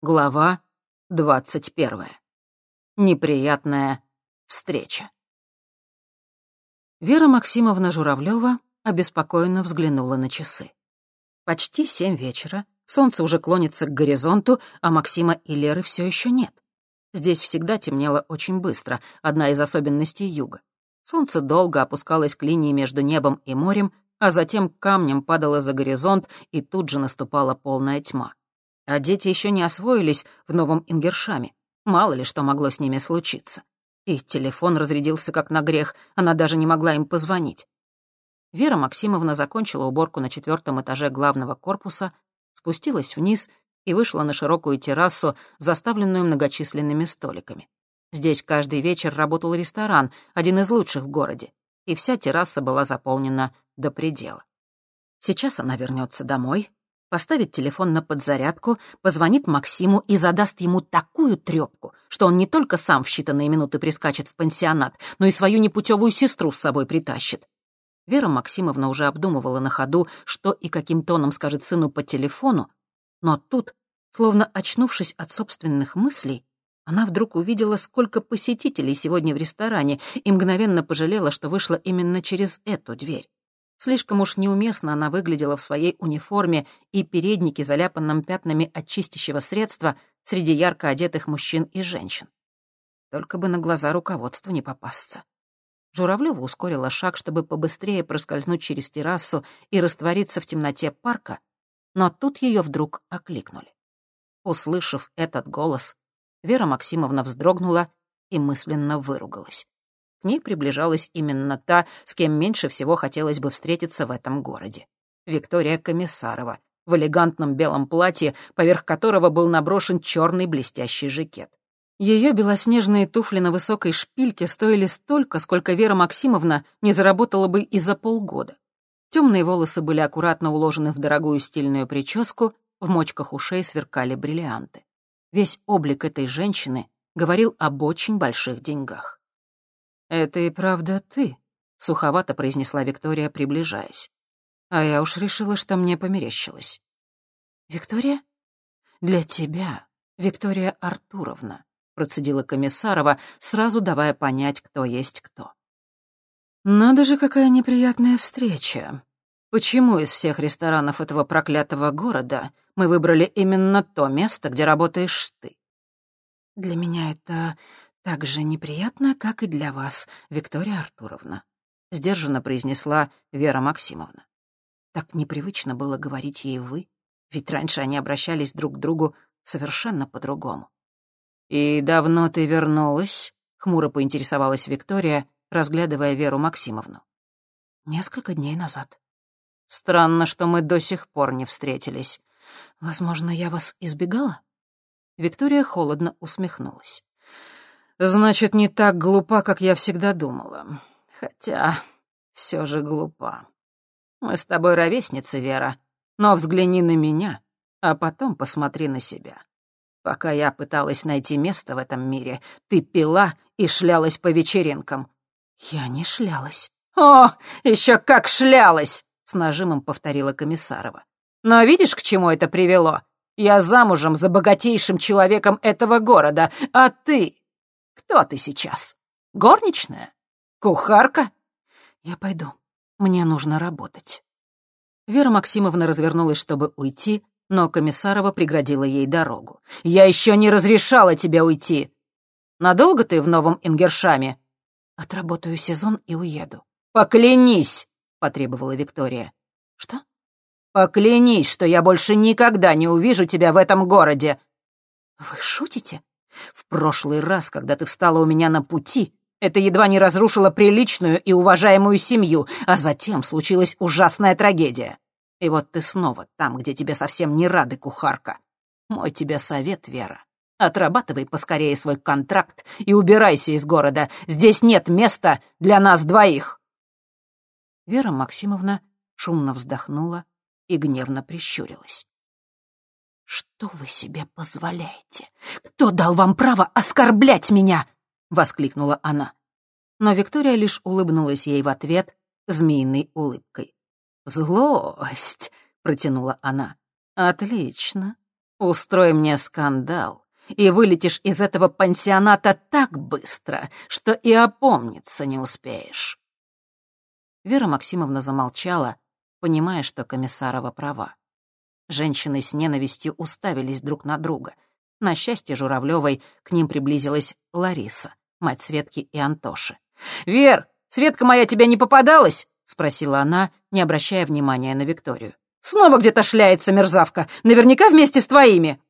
Глава двадцать первая. Неприятная встреча. Вера Максимовна Журавлева обеспокоенно взглянула на часы. Почти семь вечера, солнце уже клонится к горизонту, а Максима и Леры все еще нет. Здесь всегда темнело очень быстро, одна из особенностей юга. Солнце долго опускалось к линии между небом и морем, а затем камнем падало за горизонт, и тут же наступала полная тьма. А дети еще не освоились в новом Ингершаме. Мало ли что могло с ними случиться. И телефон разрядился как на грех, она даже не могла им позвонить. Вера Максимовна закончила уборку на четвертом этаже главного корпуса, спустилась вниз и вышла на широкую террасу, заставленную многочисленными столиками. Здесь каждый вечер работал ресторан, один из лучших в городе, и вся терраса была заполнена до предела. Сейчас она вернется домой, поставит телефон на подзарядку, позвонит Максиму и задаст ему такую трёпку, что он не только сам в считанные минуты прискачет в пансионат, но и свою непутевую сестру с собой притащит. Вера Максимовна уже обдумывала на ходу, что и каким тоном скажет сыну по телефону, но тут, словно очнувшись от собственных мыслей, она вдруг увидела, сколько посетителей сегодня в ресторане, и мгновенно пожалела, что вышла именно через эту дверь. Слишком уж неуместно она выглядела в своей униформе и переднике, заляпанном пятнами от чистящего средства, среди ярко одетых мужчин и женщин. Только бы на глаза руководства не попасться. Журавлёва ускорила шаг, чтобы побыстрее проскользнуть через террасу и раствориться в темноте парка, но тут ее вдруг окликнули. Услышав этот голос, Вера Максимовна вздрогнула и мысленно выругалась. К ней приближалась именно та, с кем меньше всего хотелось бы встретиться в этом городе. Виктория Комиссарова, в элегантном белом платье, поверх которого был наброшен черный блестящий жакет. Ее белоснежные туфли на высокой шпильке стоили столько, сколько Вера Максимовна не заработала бы и за полгода. Темные волосы были аккуратно уложены в дорогую стильную прическу, в мочках ушей сверкали бриллианты. Весь облик этой женщины говорил об очень больших деньгах. «Это и правда ты», — суховато произнесла Виктория, приближаясь. А я уж решила, что мне померещилось. «Виктория?» «Для тебя, Виктория Артуровна», — процедила Комиссарова, сразу давая понять, кто есть кто. «Надо же, какая неприятная встреча. Почему из всех ресторанов этого проклятого города мы выбрали именно то место, где работаешь ты?» «Для меня это так же неприятно, как и для вас, Виктория Артуровна», — сдержанно произнесла Вера Максимовна. Так непривычно было говорить ей «вы», ведь раньше они обращались друг к другу совершенно по-другому. «И давно ты вернулась?» — хмуро поинтересовалась Виктория, разглядывая Веру Максимовну. «Несколько дней назад». «Странно, что мы до сих пор не встретились. Возможно, я вас избегала?» Виктория холодно усмехнулась. Значит, не так глупа, как я всегда думала. Хотя все же глупа. Мы с тобой ровесницы, Вера, но взгляни на меня, а потом посмотри на себя. Пока я пыталась найти место в этом мире, ты пила и шлялась по вечеринкам. Я не шлялась. О, еще как шлялась! С нажимом повторила Комиссарова. Но видишь, к чему это привело? Я замужем за богатейшим человеком этого города, а ты кто ты сейчас? Горничная? Кухарка? Я пойду. Мне нужно работать. Вера Максимовна развернулась, чтобы уйти, но Комиссарова преградила ей дорогу. «Я еще не разрешала тебе уйти!» «Надолго ты в новом Ингершаме?» «Отработаю сезон и уеду». «Поклянись!» — потребовала Виктория. «Что?» «Поклянись, что я больше никогда не увижу тебя в этом городе!» «Вы шутите?» В прошлый раз, когда ты встала у меня на пути, это едва не разрушило приличную и уважаемую семью, а затем случилась ужасная трагедия. И вот ты снова там, где тебе совсем не рады, кухарка. Мой тебе совет, Вера. Отрабатывай поскорее свой контракт и убирайся из города. Здесь нет места для нас двоих. Вера Максимовна шумно вздохнула и гневно прищурилась. «Что вы себе позволяете? Кто дал вам право оскорблять меня?» — воскликнула она. Но Виктория лишь улыбнулась ей в ответ змеиной улыбкой. «Злость!» — протянула она. «Отлично. Устрой мне скандал, и вылетишь из этого пансионата так быстро, что и опомниться не успеешь». Вера Максимовна замолчала, понимая, что Комиссарова права. Женщины с ненавистью уставились друг на друга. На счастье Журавлевой к ним приблизилась Лариса, мать Светки и Антоши. «Вер, Светка моя тебя не попадалась?» — спросила она, не обращая внимания на Викторию. «Снова где-то шляется мерзавка, наверняка вместе с твоими».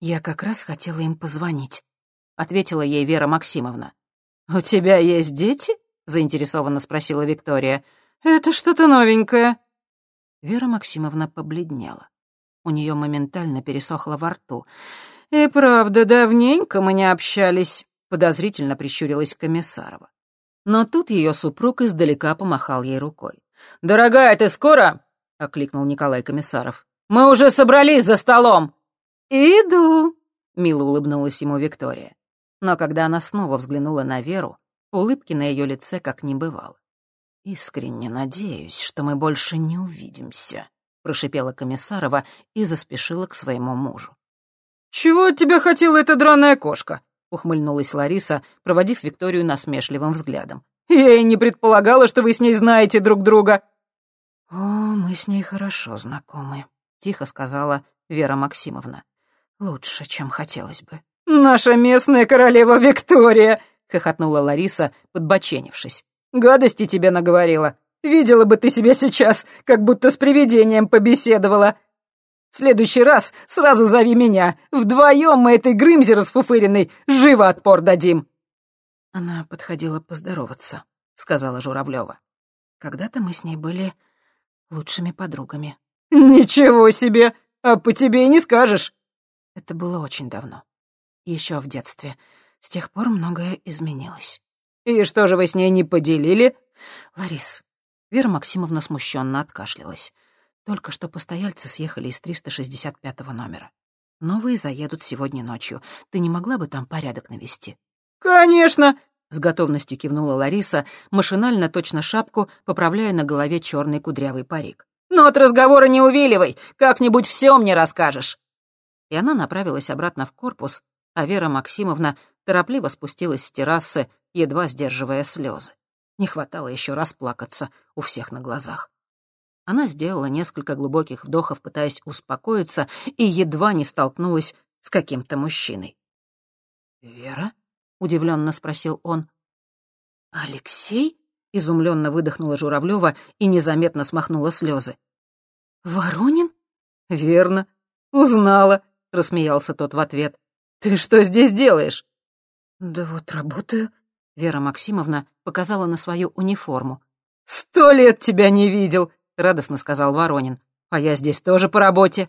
«Я как раз хотела им позвонить», — ответила ей Вера Максимовна. «У тебя есть дети?» — заинтересованно спросила Виктория. «Это что-то новенькое». Вера Максимовна побледнела. У нее моментально пересохло во рту. «И правда, давненько мы не общались», — подозрительно прищурилась Комиссарова. Но тут ее супруг издалека помахал ей рукой. «Дорогая, ты скоро?» — окликнул Николай Комиссаров. «Мы уже собрались за столом!» «Иду!» — мило улыбнулась ему Виктория. Но когда она снова взглянула на Веру, улыбки на ее лице как не бывало. «Искренне надеюсь, что мы больше не увидимся», — прошипела Комиссарова и заспешила к своему мужу. «Чего от тебя хотела эта драная кошка?» — ухмыльнулась Лариса, проводив Викторию насмешливым взглядом. «Я и не предполагала, что вы с ней знаете друг друга». «О, мы с ней хорошо знакомы», — тихо сказала Вера Максимовна. «Лучше, чем хотелось бы». «Наша местная королева Виктория!» — хохотнула Лариса, подбоченившись. «Гадости тебе наговорила. Видела бы ты себя сейчас, как будто с привидением побеседовала. В следующий раз сразу зови меня. Вдвоем мы этой Грымзе расфуфыренной живо отпор дадим». Она подходила поздороваться, сказала Журавлева. Когда-то мы с ней были лучшими подругами. «Ничего себе! А по тебе и не скажешь!» Это было очень давно. Еще в детстве. С тех пор многое изменилось. «И что же вы с ней не поделили?» «Ларис, Вера Максимовна смущенно откашлялась. Только что постояльцы съехали из 365 номера. Новые заедут сегодня ночью. Ты не могла бы там порядок навести? «Конечно!» — с готовностью кивнула Лариса, машинально точно шапку, поправляя на голове черный кудрявый парик. «Но от разговора не увиливай! Как-нибудь все мне расскажешь!» И она направилась обратно в корпус, а Вера Максимовна торопливо спустилась с террасы, едва сдерживая слезы. Не хватало еще расплакаться у всех на глазах. Она сделала несколько глубоких вдохов, пытаясь успокоиться, и едва не столкнулась с каким-то мужчиной. «Вера?» — удивленно спросил он. «Алексей?» — изумленно выдохнула Журавлева и незаметно смахнула слезы. «Воронин?» «Верно. Узнала», — рассмеялся тот в ответ. «Ты что здесь делаешь?» «Да вот работаю», Вера Максимовна показала на свою униформу. «Сто лет тебя не видел!» — радостно сказал Воронин. «А я здесь тоже по работе».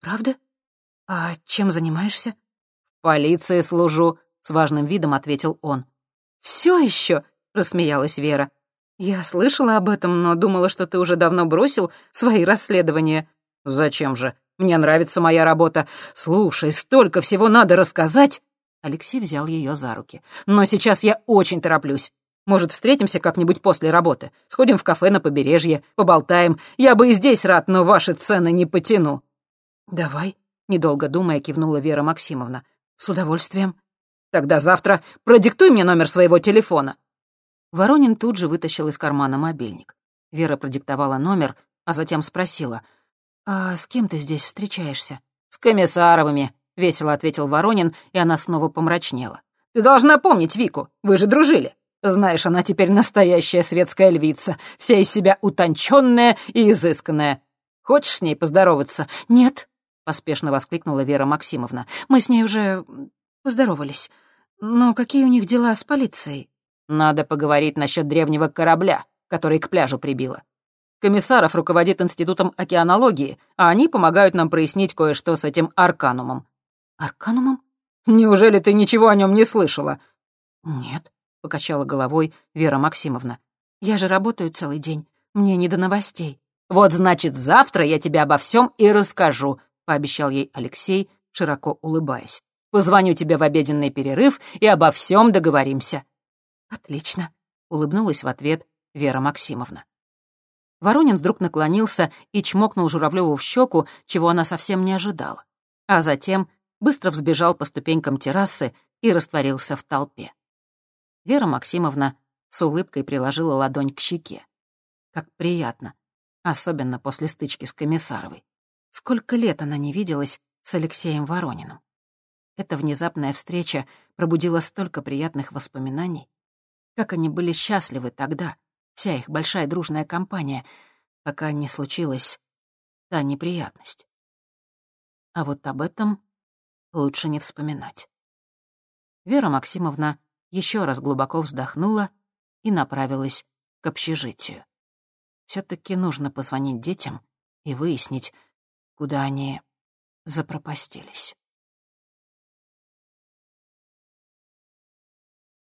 «Правда? А чем занимаешься?» «В полиции служу», — с важным видом ответил он. «Все еще?» — рассмеялась Вера. «Я слышала об этом, но думала, что ты уже давно бросил свои расследования». «Зачем же? Мне нравится моя работа. Слушай, столько всего надо рассказать!» Алексей взял ее за руки. «Но сейчас я очень тороплюсь. Может, встретимся как-нибудь после работы? Сходим в кафе на побережье, поболтаем. Я бы и здесь рад, но ваши цены не потяну». «Давай», — недолго думая, кивнула Вера Максимовна. «С удовольствием». «Тогда завтра продиктуй мне номер своего телефона». Воронин тут же вытащил из кармана мобильник. Вера продиктовала номер, а затем спросила. «А с кем ты здесь встречаешься?» «С Комиссаровыми», — весело ответил Воронин, и она снова помрачнела. «Ты должна помнить Вику, вы же дружили. Знаешь, она теперь настоящая светская львица, вся из себя утонченная и изысканная. Хочешь с ней поздороваться?» «Нет», — поспешно воскликнула Вера Максимовна. «Мы с ней уже поздоровались. Но какие у них дела с полицией?» «Надо поговорить насчет древнего корабля, который к пляжу прибило. Комиссаров руководит Институтом океанологии, а они помогают нам прояснить кое-что с этим арканумом. «Арканумом? Неужели ты ничего о нем не слышала?» «Нет», — покачала головой Вера Максимовна. «Я же работаю целый день. Мне не до новостей». «Вот, значит, завтра я тебе обо всем и расскажу», — пообещал ей Алексей, широко улыбаясь. «Позвоню тебе в обеденный перерыв и обо всем договоримся». «Отлично», — улыбнулась в ответ Вера Максимовна. Воронин вдруг наклонился и чмокнул Журавлеву в щеку, чего она совсем не ожидала. а затем быстро взбежал по ступенькам террасы и растворился в толпе. Вера Максимовна с улыбкой приложила ладонь к щеке. Как приятно, особенно после стычки с Комиссаровой. Сколько лет она не виделась с Алексеем Ворониным. Эта внезапная встреча пробудила столько приятных воспоминаний. Как они были счастливы тогда, вся их большая дружная компания, пока не случилась та неприятность. А вот об этом лучше не вспоминать. Вера Максимовна еще раз глубоко вздохнула и направилась к общежитию. все таки нужно позвонить детям и выяснить, куда они запропастились.